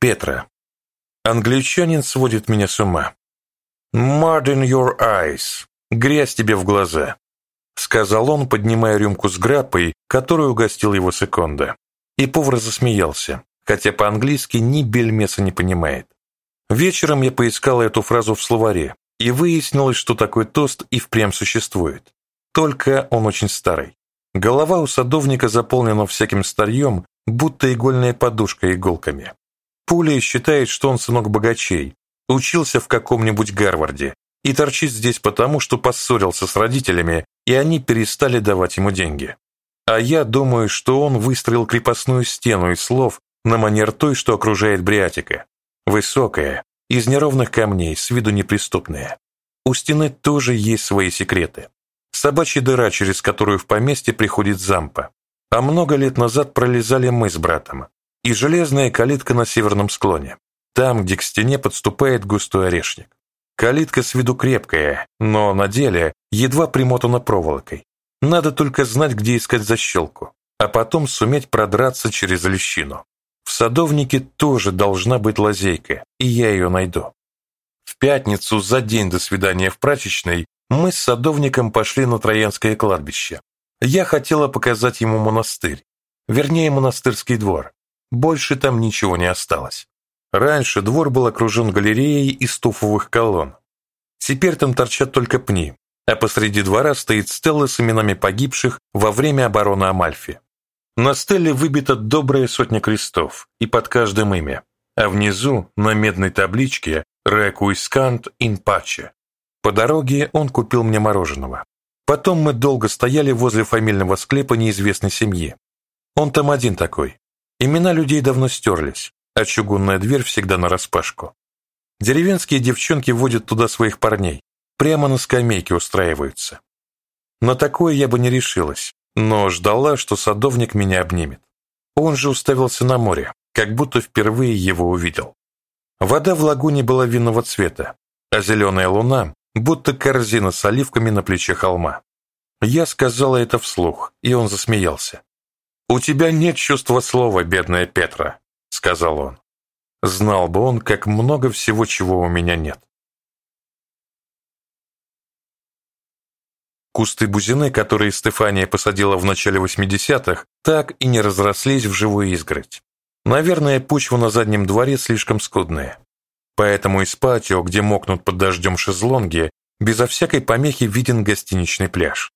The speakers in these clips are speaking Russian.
Петра. Англичанин сводит меня с ума. «Mud in your eyes» — грязь тебе в глаза, — сказал он, поднимая рюмку с граппой, которую угостил его секунда. И повар засмеялся, хотя по-английски ни бельмеса не понимает. Вечером я поискал эту фразу в словаре, и выяснилось, что такой тост и впрямь существует. Только он очень старый. Голова у садовника заполнена всяким старьем, будто игольная подушка иголками. Пуля считает, что он сынок богачей, учился в каком-нибудь Гарварде и торчит здесь потому, что поссорился с родителями, и они перестали давать ему деньги. А я думаю, что он выстроил крепостную стену из слов на манер той, что окружает Бриатика. Высокая, из неровных камней, с виду неприступная. У стены тоже есть свои секреты. Собачья дыра, через которую в поместье приходит зампа. А много лет назад пролезали мы с братом и железная калитка на северном склоне, там, где к стене подступает густой орешник. Калитка с виду крепкая, но на деле едва примотана проволокой. Надо только знать, где искать защелку, а потом суметь продраться через лещину. В садовнике тоже должна быть лазейка, и я ее найду. В пятницу, за день до свидания в прачечной, мы с садовником пошли на Троянское кладбище. Я хотела показать ему монастырь, вернее монастырский двор, больше там ничего не осталось. Раньше двор был окружен галереей из туфовых колонн. Теперь там торчат только пни, а посреди двора стоит стелла с именами погибших во время обороны Амальфи. На стелле выбита добрая сотня крестов, и под каждым имя, а внизу, на медной табличке «Рекуискант ин паче». По дороге он купил мне мороженого. Потом мы долго стояли возле фамильного склепа неизвестной семьи. Он там один такой, Имена людей давно стерлись, а чугунная дверь всегда нараспашку. Деревенские девчонки водят туда своих парней, прямо на скамейке устраиваются. На такое я бы не решилась, но ждала, что садовник меня обнимет. Он же уставился на море, как будто впервые его увидел. Вода в лагуне была винного цвета, а зеленая луна будто корзина с оливками на плече холма. Я сказала это вслух, и он засмеялся. «У тебя нет чувства слова, бедная Петра», — сказал он. Знал бы он, как много всего, чего у меня нет. Кусты бузины, которые Стефания посадила в начале 80-х, так и не разрослись в живую изгородь. Наверное, почва на заднем дворе слишком скудная. Поэтому из патио, где мокнут под дождем шезлонги, безо всякой помехи виден гостиничный пляж.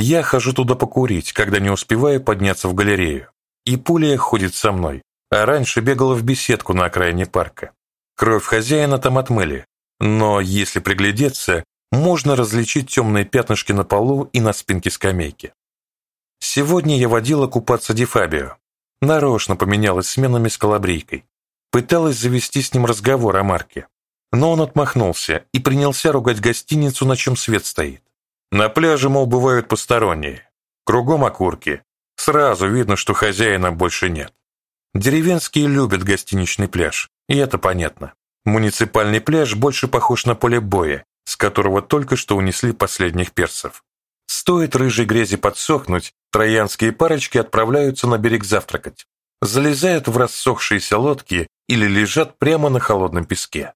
Я хожу туда покурить, когда не успеваю подняться в галерею. И Пуля ходит со мной, а раньше бегала в беседку на окраине парка. Кровь хозяина там отмыли, но если приглядеться, можно различить темные пятнышки на полу и на спинке скамейки. Сегодня я водила купаться Ди Фабио. Нарочно поменялась сменами с Калабрийкой. Пыталась завести с ним разговор о Марке. Но он отмахнулся и принялся ругать гостиницу, на чем свет стоит. На пляже, мол, бывают посторонние. Кругом окурки. Сразу видно, что хозяина больше нет. Деревенские любят гостиничный пляж, и это понятно. Муниципальный пляж больше похож на поле боя, с которого только что унесли последних персов. Стоит рыжей грязи подсохнуть, троянские парочки отправляются на берег завтракать, залезают в рассохшиеся лодки или лежат прямо на холодном песке.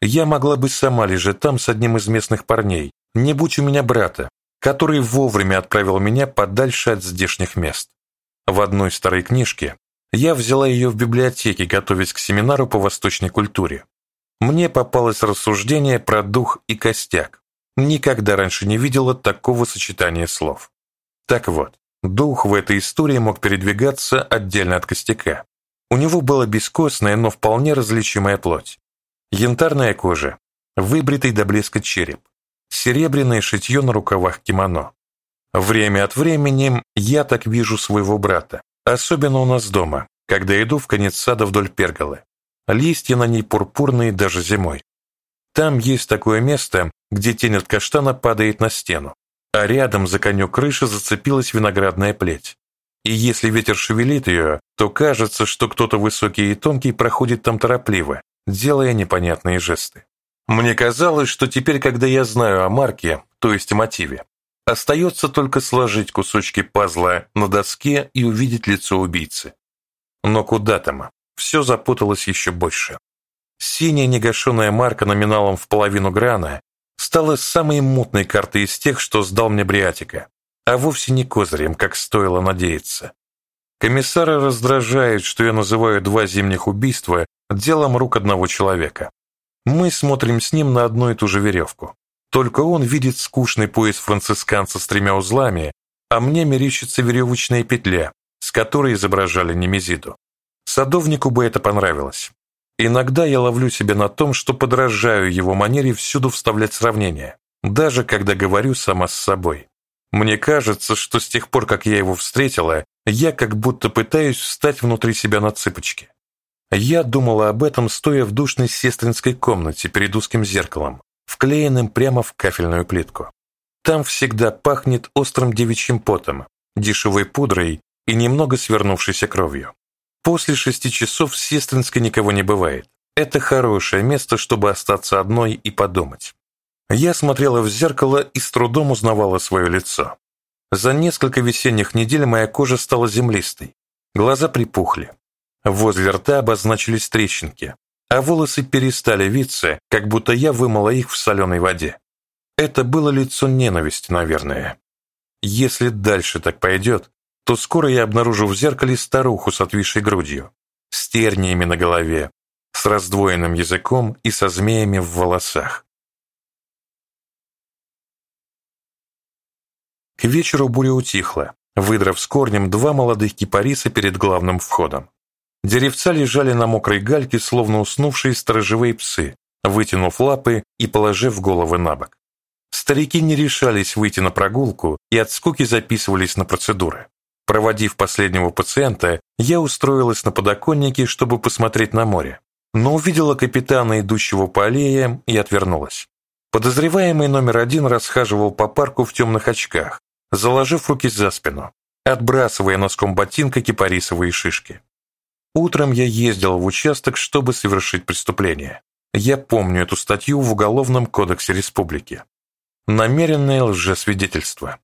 Я могла бы сама лежать там с одним из местных парней, не будь у меня брата, который вовремя отправил меня подальше от здешних мест. В одной старой книжке я взяла ее в библиотеке, готовясь к семинару по восточной культуре. Мне попалось рассуждение про дух и костяк. Никогда раньше не видела такого сочетания слов. Так вот, дух в этой истории мог передвигаться отдельно от костяка. У него была бескостная, но вполне различимая плоть. Янтарная кожа, выбритый до блеска череп, серебряное шитье на рукавах кимоно. Время от времени я так вижу своего брата, особенно у нас дома, когда иду в конец сада вдоль перголы. Листья на ней пурпурные даже зимой. Там есть такое место, где тень от каштана падает на стену, а рядом за конек крыши зацепилась виноградная плеть. И если ветер шевелит ее, то кажется, что кто-то высокий и тонкий проходит там торопливо, делая непонятные жесты. Мне казалось, что теперь, когда я знаю о Марке, то есть о мотиве, остается только сложить кусочки пазла на доске и увидеть лицо убийцы. Но куда там? все запуталось еще больше. Синяя негашенная марка номиналом в половину грана стала самой мутной картой из тех, что сдал мне Бриатика, а вовсе не козырем, как стоило надеяться. Комиссара раздражает, что я называю два зимних убийства делом рук одного человека. Мы смотрим с ним на одну и ту же веревку. Только он видит скучный пояс францисканца с тремя узлами, а мне мерещится веревочная петля, с которой изображали Немезиду. Садовнику бы это понравилось. Иногда я ловлю себя на том, что подражаю его манере всюду вставлять сравнения, даже когда говорю сама с собой. Мне кажется, что с тех пор, как я его встретила, я как будто пытаюсь встать внутри себя на цыпочки. Я думала об этом, стоя в душной сестринской комнате перед узким зеркалом, вклеенным прямо в кафельную плитку. Там всегда пахнет острым девичьим потом, дешевой пудрой и немного свернувшейся кровью. После шести часов в Сестринской никого не бывает. Это хорошее место, чтобы остаться одной и подумать. Я смотрела в зеркало и с трудом узнавала свое лицо. За несколько весенних недель моя кожа стала землистой, глаза припухли. Возле рта обозначились трещинки, а волосы перестали виться, как будто я вымыла их в соленой воде. Это было лицо ненависти, наверное. Если дальше так пойдет, то скоро я обнаружу в зеркале старуху с отвисшей грудью, с терниями на голове, с раздвоенным языком и со змеями в волосах. К вечеру буря утихла, выдрав с корнем два молодых кипариса перед главным входом. Деревца лежали на мокрой гальке, словно уснувшие сторожевые псы, вытянув лапы и положив головы на бок. Старики не решались выйти на прогулку и от скуки записывались на процедуры. Проводив последнего пациента, я устроилась на подоконнике, чтобы посмотреть на море, но увидела капитана, идущего по аллее, и отвернулась. Подозреваемый номер один расхаживал по парку в темных очках, заложив руки за спину, отбрасывая носком ботинка кипарисовые шишки. Утром я ездил в участок, чтобы совершить преступление. Я помню эту статью в Уголовном кодексе республики. Намеренное лжесвидетельство.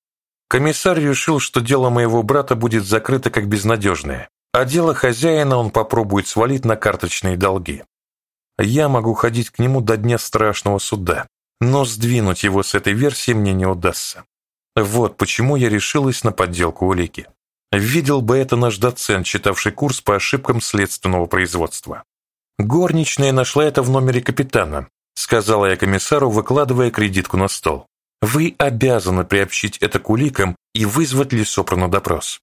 Комиссар решил, что дело моего брата будет закрыто как безнадежное, а дело хозяина он попробует свалить на карточные долги. Я могу ходить к нему до дня страшного суда, но сдвинуть его с этой версии мне не удастся. Вот почему я решилась на подделку улики. Видел бы это наш доцент, читавший курс по ошибкам следственного производства. Горничная нашла это в номере капитана, сказала я комиссару, выкладывая кредитку на стол. Вы обязаны приобщить это к уликам и вызвать Лисопра на допрос.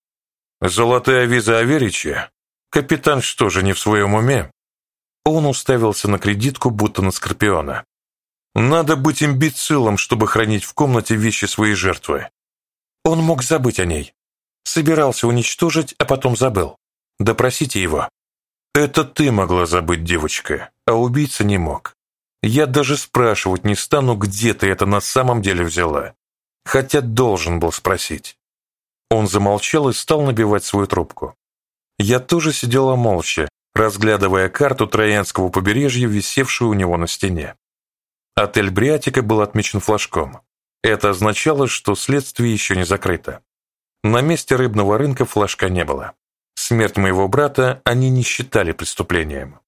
Золотая виза Аверича? Капитан что же, не в своем уме? Он уставился на кредитку, будто на скорпиона. Надо быть имбецилом, чтобы хранить в комнате вещи своей жертвы. Он мог забыть о ней. Собирался уничтожить, а потом забыл. Допросите его. Это ты могла забыть, девочка, а убийца не мог. Я даже спрашивать не стану, где ты это на самом деле взяла. Хотя должен был спросить. Он замолчал и стал набивать свою трубку. Я тоже сидела молча, разглядывая карту Троянского побережья, висевшую у него на стене. Отель Бриатика был отмечен флажком. Это означало, что следствие еще не закрыто. На месте рыбного рынка флажка не было. Смерть моего брата они не считали преступлением.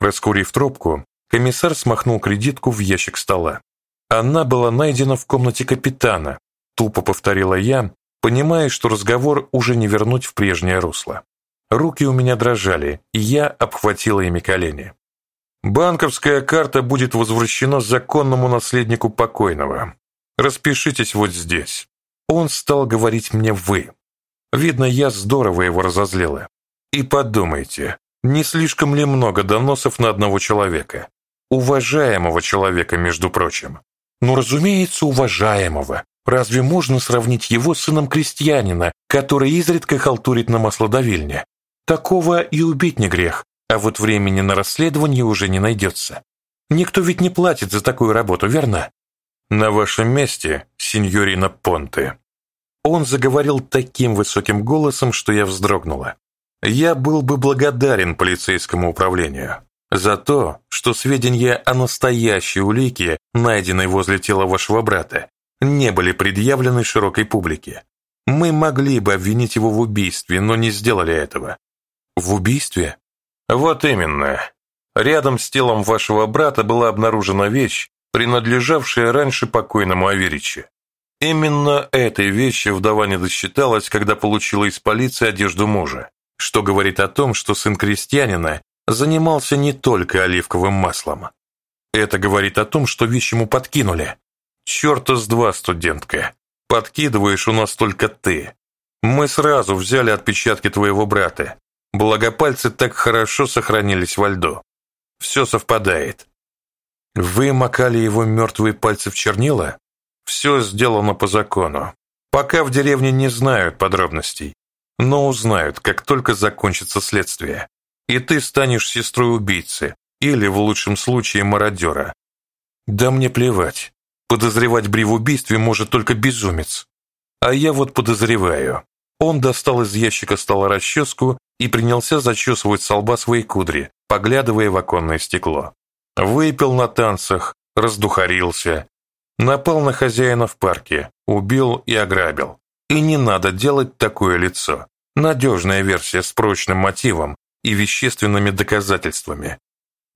Раскурив трубку, Комиссар смахнул кредитку в ящик стола. Она была найдена в комнате капитана, тупо повторила я, понимая, что разговор уже не вернуть в прежнее русло. Руки у меня дрожали, и я обхватила ими колени. Банковская карта будет возвращена законному наследнику покойного. Распишитесь вот здесь. Он стал говорить мне «вы». Видно, я здорово его разозлила. И подумайте, не слишком ли много доносов на одного человека? Уважаемого человека, между прочим. Ну, разумеется, уважаемого. Разве можно сравнить его с сыном крестьянина, который изредка халтурит на маслодавильне? Такого и убить не грех, а вот времени на расследование уже не найдется. Никто ведь не платит за такую работу, верно? На вашем месте, сеньорина Понте. Он заговорил таким высоким голосом, что я вздрогнула. Я был бы благодарен полицейскому управлению за то, что сведения о настоящей улике, найденной возле тела вашего брата, не были предъявлены широкой публике. Мы могли бы обвинить его в убийстве, но не сделали этого. В убийстве? Вот именно. Рядом с телом вашего брата была обнаружена вещь, принадлежавшая раньше покойному Авериче. Именно этой вещи вдова не досчиталась, когда получила из полиции одежду мужа, что говорит о том, что сын крестьянина занимался не только оливковым маслом. Это говорит о том, что вещь ему подкинули. Черта с два, студентка. Подкидываешь у нас только ты. Мы сразу взяли отпечатки твоего брата. Благопальцы так хорошо сохранились во льду. Все совпадает. Вы макали его мертвые пальцы в чернила? Все сделано по закону. Пока в деревне не знают подробностей, но узнают, как только закончится следствие. И ты станешь сестрой убийцы, или, в лучшем случае, мародера. Да мне плевать. Подозревать Бри в убийстве может только безумец. А я вот подозреваю. Он достал из ящика стола расческу и принялся зачесывать с лба свои кудри, поглядывая в оконное стекло. Выпил на танцах, раздухарился, напал на хозяина в парке, убил и ограбил. И не надо делать такое лицо. Надежная версия с прочным мотивом и вещественными доказательствами.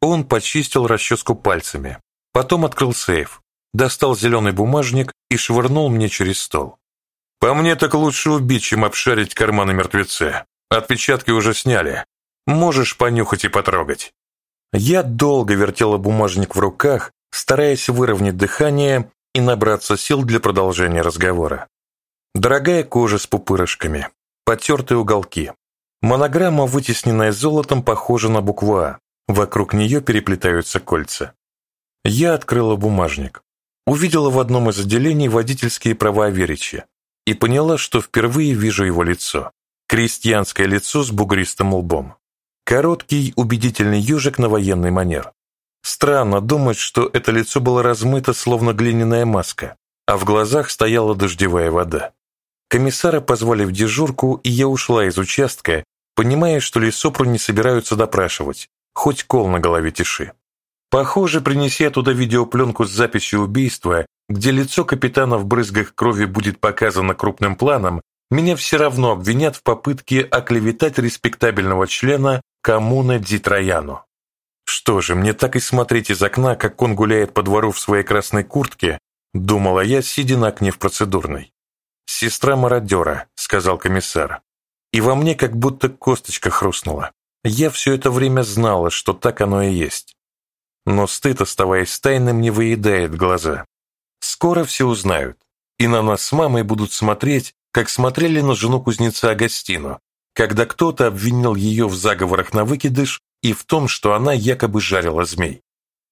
Он почистил расческу пальцами, потом открыл сейф, достал зеленый бумажник и швырнул мне через стол. «По мне так лучше убить, чем обшарить карманы мертвеца. Отпечатки уже сняли. Можешь понюхать и потрогать». Я долго вертела бумажник в руках, стараясь выровнять дыхание и набраться сил для продолжения разговора. Дорогая кожа с пупырышками, потертые уголки. Монограмма, вытесненная золотом, похожа на букву «А». Вокруг нее переплетаются кольца. Я открыла бумажник. Увидела в одном из отделений водительские права Аверича и поняла, что впервые вижу его лицо. Крестьянское лицо с бугристым лбом. Короткий, убедительный ежик на военный манер. Странно думать, что это лицо было размыто, словно глиняная маска, а в глазах стояла дождевая вода. Комиссара позвали в дежурку, и я ушла из участка, понимая, что Лисопру не собираются допрашивать, хоть кол на голове тиши. Похоже, принеся туда видеопленку с записью убийства, где лицо капитана в брызгах крови будет показано крупным планом, меня все равно обвинят в попытке оклеветать респектабельного члена коммуны Ди Трояну. Что же, мне так и смотреть из окна, как он гуляет по двору в своей красной куртке, думала я, сидя на окне в процедурной. «Сестра мародера», — сказал комиссар. И во мне как будто косточка хрустнула. Я все это время знала, что так оно и есть. Но стыд, оставаясь тайным, не выедает глаза. Скоро все узнают, и на нас с мамой будут смотреть, как смотрели на жену кузнеца Агастину, когда кто-то обвинил ее в заговорах на выкидыш и в том, что она якобы жарила змей.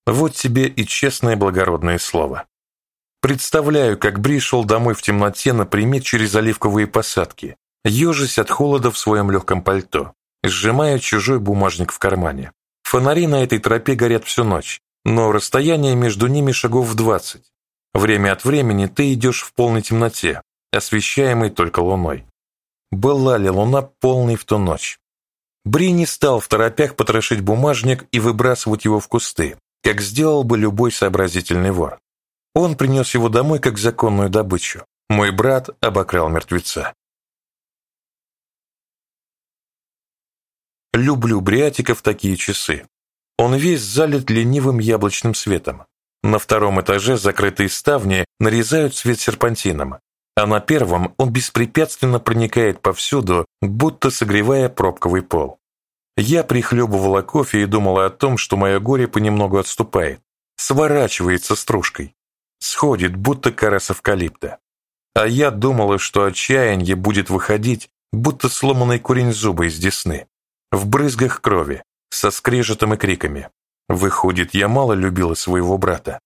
Вот тебе и честное благородное слово. Представляю, как Бри шел домой в темноте например, через оливковые посадки, ежась от холода в своем легком пальто сжимая чужой бумажник в кармане. Фонари на этой тропе горят всю ночь, но расстояние между ними шагов в двадцать. Время от времени ты идешь в полной темноте, освещаемой только луной. Была ли луна полной в ту ночь? Бри не стал в торопях потрошить бумажник и выбрасывать его в кусты, как сделал бы любой сообразительный вор. Он принес его домой как законную добычу. Мой брат обокрал мертвеца. Люблю Бриатика в такие часы. Он весь залит ленивым яблочным светом. На втором этаже закрытые ставни нарезают свет серпантином, а на первом он беспрепятственно проникает повсюду, будто согревая пробковый пол. Я прихлебывала кофе и думала о том, что мое горе понемногу отступает, сворачивается стружкой, сходит, будто кора с эвкалипта. А я думала, что отчаяние будет выходить, будто сломанный корень зуба из десны в брызгах крови, со скрежетом и криками. Выходит, я мало любила своего брата.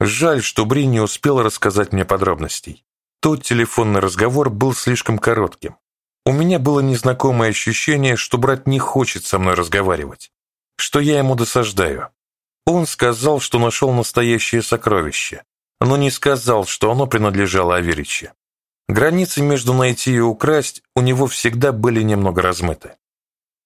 Жаль, что Бри не успела рассказать мне подробностей. Тот телефонный разговор был слишком коротким. У меня было незнакомое ощущение, что брат не хочет со мной разговаривать, что я ему досаждаю. Он сказал, что нашел настоящее сокровище, но не сказал, что оно принадлежало Авериче. Границы между найти и украсть у него всегда были немного размыты.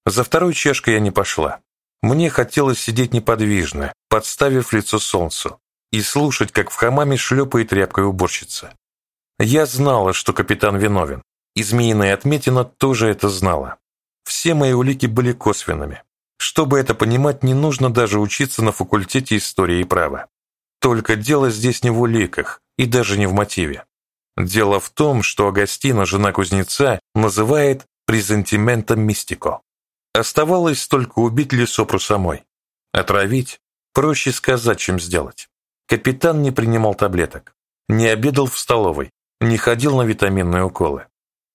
За второй чашкой я не пошла. Мне хотелось сидеть неподвижно, подставив лицо солнцу, и слушать, как в хамаме шлепает тряпкой уборщица. Я знала, что капитан виновен, и змеиная отметина тоже это знала. Все мои улики были косвенными. Чтобы это понимать, не нужно даже учиться на факультете истории и права. Только дело здесь не в уликах и даже не в мотиве. Дело в том, что Агастина, жена кузнеца, называет презентиментом мистико. Оставалось только убить Лесопру самой. Отравить проще сказать, чем сделать. Капитан не принимал таблеток, не обедал в столовой, не ходил на витаминные уколы.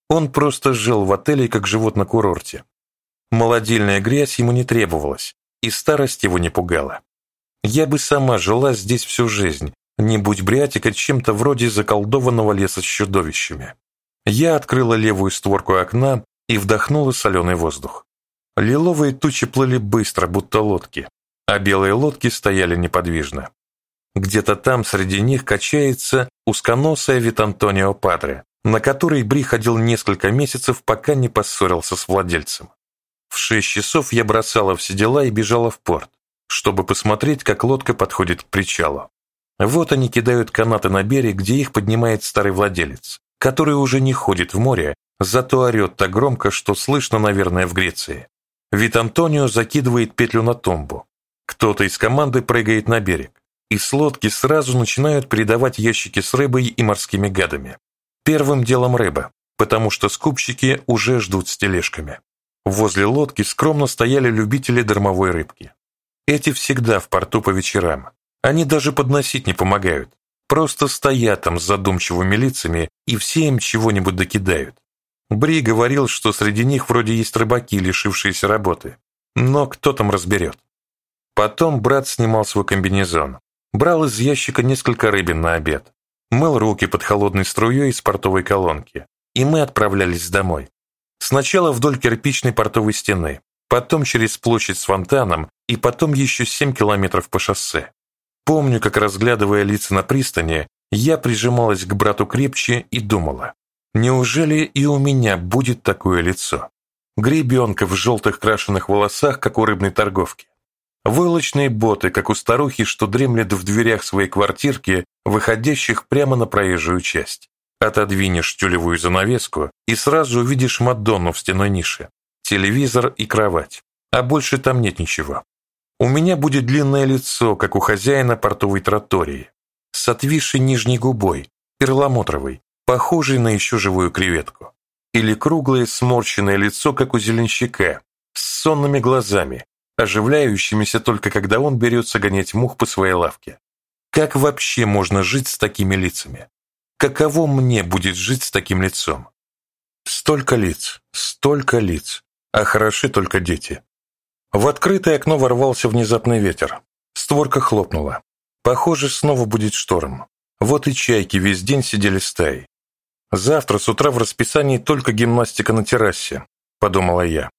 Он просто жил в отеле, как живот на курорте. Молодильная грязь ему не требовалась, и старость его не пугала. Я бы сама жила здесь всю жизнь, не будь Бриатика чем-то вроде заколдованного леса с чудовищами. Я открыла левую створку окна и вдохнула соленый воздух. Лиловые тучи плыли быстро, будто лодки, а белые лодки стояли неподвижно. Где-то там среди них качается узконосая Витантонио Падре, на который Бри ходил несколько месяцев, пока не поссорился с владельцем. В шесть часов я бросала все дела и бежала в порт, чтобы посмотреть, как лодка подходит к причалу. Вот они кидают канаты на берег, где их поднимает старый владелец, который уже не ходит в море, зато орет так громко, что слышно, наверное, в Греции. Вит Антонио закидывает петлю на томбу. Кто-то из команды прыгает на берег, и с лодки сразу начинают передавать ящики с рыбой и морскими гадами. Первым делом рыба, потому что скупщики уже ждут с тележками. Возле лодки скромно стояли любители дармовой рыбки. Эти всегда в порту по вечерам, они даже подносить не помогают. Просто стоят там с задумчивыми лицами и все им чего-нибудь докидают. Бри говорил, что среди них вроде есть рыбаки, лишившиеся работы. Но кто там разберет? Потом брат снимал свой комбинезон. Брал из ящика несколько рыбин на обед. Мыл руки под холодной струей из портовой колонки. И мы отправлялись домой. Сначала вдоль кирпичной портовой стены, потом через площадь с фонтаном и потом еще 7 километров по шоссе. Помню, как, разглядывая лица на пристани, я прижималась к брату крепче и думала, неужели и у меня будет такое лицо? Гребенка в желтых крашеных волосах, как у рыбной торговки. Войлочные боты, как у старухи, что дремлет в дверях своей квартирки, выходящих прямо на проезжую часть. Отодвинешь тюлевую занавеску и сразу увидишь Мадонну в стеной нише, телевизор и кровать, а больше там нет ничего. У меня будет длинное лицо, как у хозяина портовой тротории, с отвисшей нижней губой, перламутровой, похожей на еще живую креветку. Или круглое сморщенное лицо, как у зеленщика, с сонными глазами, оживляющимися только когда он берется гонять мух по своей лавке. Как вообще можно жить с такими лицами? Каково мне будет жить с таким лицом? Столько лиц, столько лиц, а хороши только дети. В открытое окно ворвался внезапный ветер. Створка хлопнула. Похоже, снова будет шторм. Вот и чайки весь день сидели стаей. Завтра с утра в расписании только гимнастика на террасе, подумала я.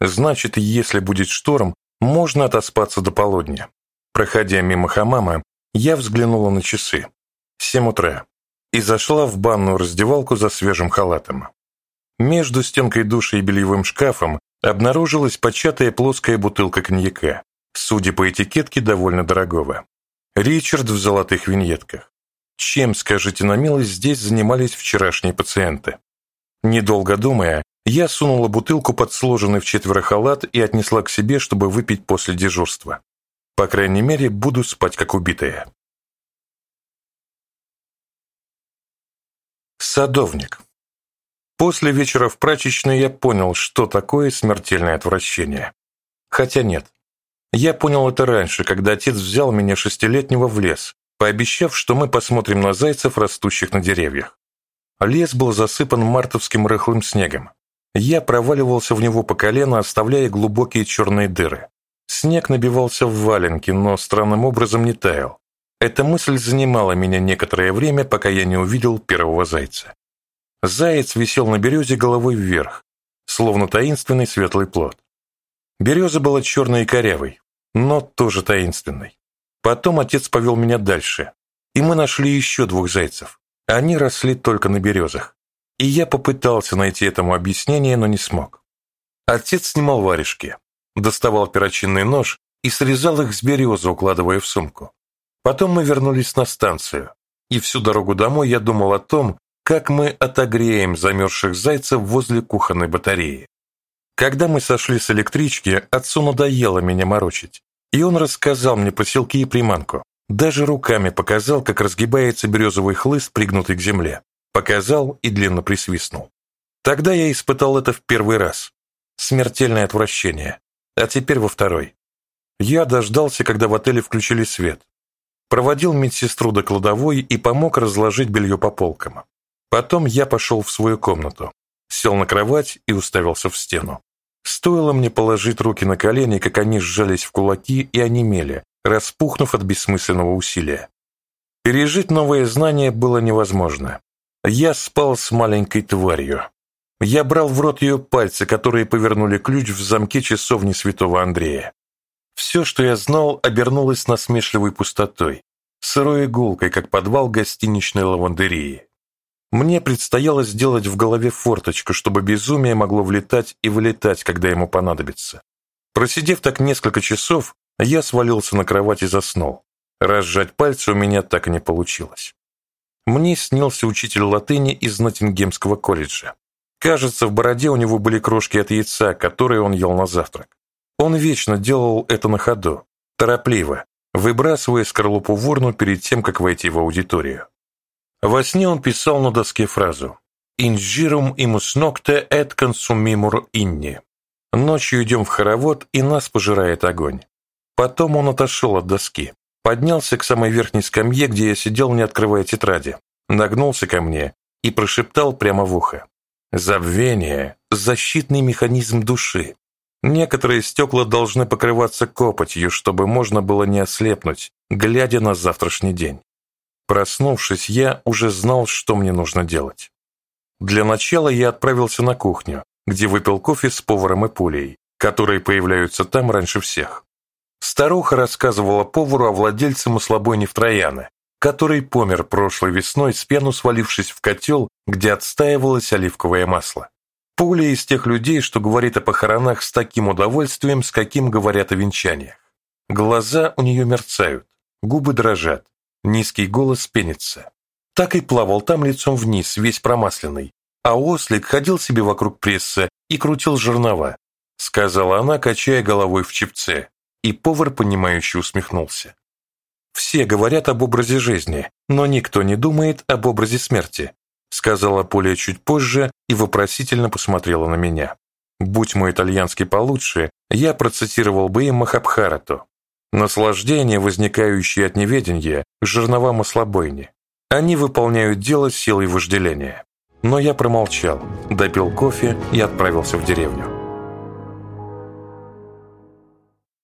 Значит, если будет шторм, можно отоспаться до полудня. Проходя мимо хамама, я взглянула на часы. Семь утра. И зашла в банную раздевалку за свежим халатом. Между стенкой души и бельевым шкафом обнаружилась початая плоская бутылка коньяка, судя по этикетке, довольно дорогого. Ричард в золотых виньетках. Чем, скажите на милость, здесь занимались вчерашние пациенты? Недолго думая, я сунула бутылку под сложенный в четверо халат и отнесла к себе, чтобы выпить после дежурства. По крайней мере, буду спать как убитая. Садовник. После вечера в прачечной я понял, что такое смертельное отвращение. Хотя нет. Я понял это раньше, когда отец взял меня шестилетнего в лес, пообещав, что мы посмотрим на зайцев, растущих на деревьях. Лес был засыпан мартовским рыхлым снегом. Я проваливался в него по колено, оставляя глубокие черные дыры. Снег набивался в валенки, но странным образом не таял. Эта мысль занимала меня некоторое время, пока я не увидел первого зайца. Заяц висел на березе головой вверх, словно таинственный светлый плод. Береза была черной и корявой, но тоже таинственной. Потом отец повел меня дальше, и мы нашли еще двух зайцев. Они росли только на березах. И я попытался найти этому объяснение, но не смог. Отец снимал варежки, доставал перочинный нож и срезал их с березы, укладывая в сумку. Потом мы вернулись на станцию, и всю дорогу домой я думал о том, как мы отогреем замерзших зайцев возле кухонной батареи. Когда мы сошли с электрички, отцу надоело меня морочить. И он рассказал мне поселки и приманку. Даже руками показал, как разгибается березовый хлыст, пригнутый к земле. Показал и длинно присвистнул. Тогда я испытал это в первый раз. Смертельное отвращение. А теперь во второй. Я дождался, когда в отеле включили свет. Проводил медсестру до кладовой и помог разложить белье по полкам. Потом я пошел в свою комнату, сел на кровать и уставился в стену. Стоило мне положить руки на колени, как они сжались в кулаки и онемели, распухнув от бессмысленного усилия. Пережить новое знание было невозможно. Я спал с маленькой тварью. Я брал в рот ее пальцы, которые повернули ключ в замке часовни святого Андрея. Все, что я знал, обернулось насмешливой пустотой, сырой игулкой, как подвал гостиничной лавандерии. Мне предстояло сделать в голове форточку, чтобы безумие могло влетать и вылетать, когда ему понадобится. Просидев так несколько часов, я свалился на кровать и заснул. Разжать пальцы у меня так и не получилось. Мне снился учитель латыни из Ноттингемского колледжа. Кажется, в бороде у него были крошки от яйца, которые он ел на завтрак. Он вечно делал это на ходу, торопливо, выбрасывая скорлупу в урну перед тем, как войти в аудиторию. Во сне он писал на доске фразу «Инжирум имус нокте et consumimur inni». Ночью идем в хоровод, и нас пожирает огонь. Потом он отошел от доски, поднялся к самой верхней скамье, где я сидел, не открывая тетради, нагнулся ко мне и прошептал прямо в ухо. «Забвение – защитный механизм души. Некоторые стекла должны покрываться копотью, чтобы можно было не ослепнуть, глядя на завтрашний день. Проснувшись, я уже знал, что мне нужно делать. Для начала я отправился на кухню, где выпил кофе с поваром и пулей, которые появляются там раньше всех. Старуха рассказывала повару о владельце маслобойни в Трояны, который помер прошлой весной с пену свалившись в котел, где отстаивалось оливковое масло. Пуля из тех людей, что говорит о похоронах с таким удовольствием, с каким говорят о венчаниях. Глаза у нее мерцают, губы дрожат, Низкий голос пенится. Так и плавал там лицом вниз, весь промасленный. А ослик ходил себе вокруг пресса и крутил жернова, сказала она, качая головой в чепце. И повар, понимающе усмехнулся. «Все говорят об образе жизни, но никто не думает об образе смерти», сказала Поля чуть позже и вопросительно посмотрела на меня. Будь мой итальянский получше, я процитировал бы им Махабхарату. Наслаждение, возникающее от неведения, жернова маслобойни. Они выполняют дело силой вожделения. Но я промолчал, допил кофе и отправился в деревню.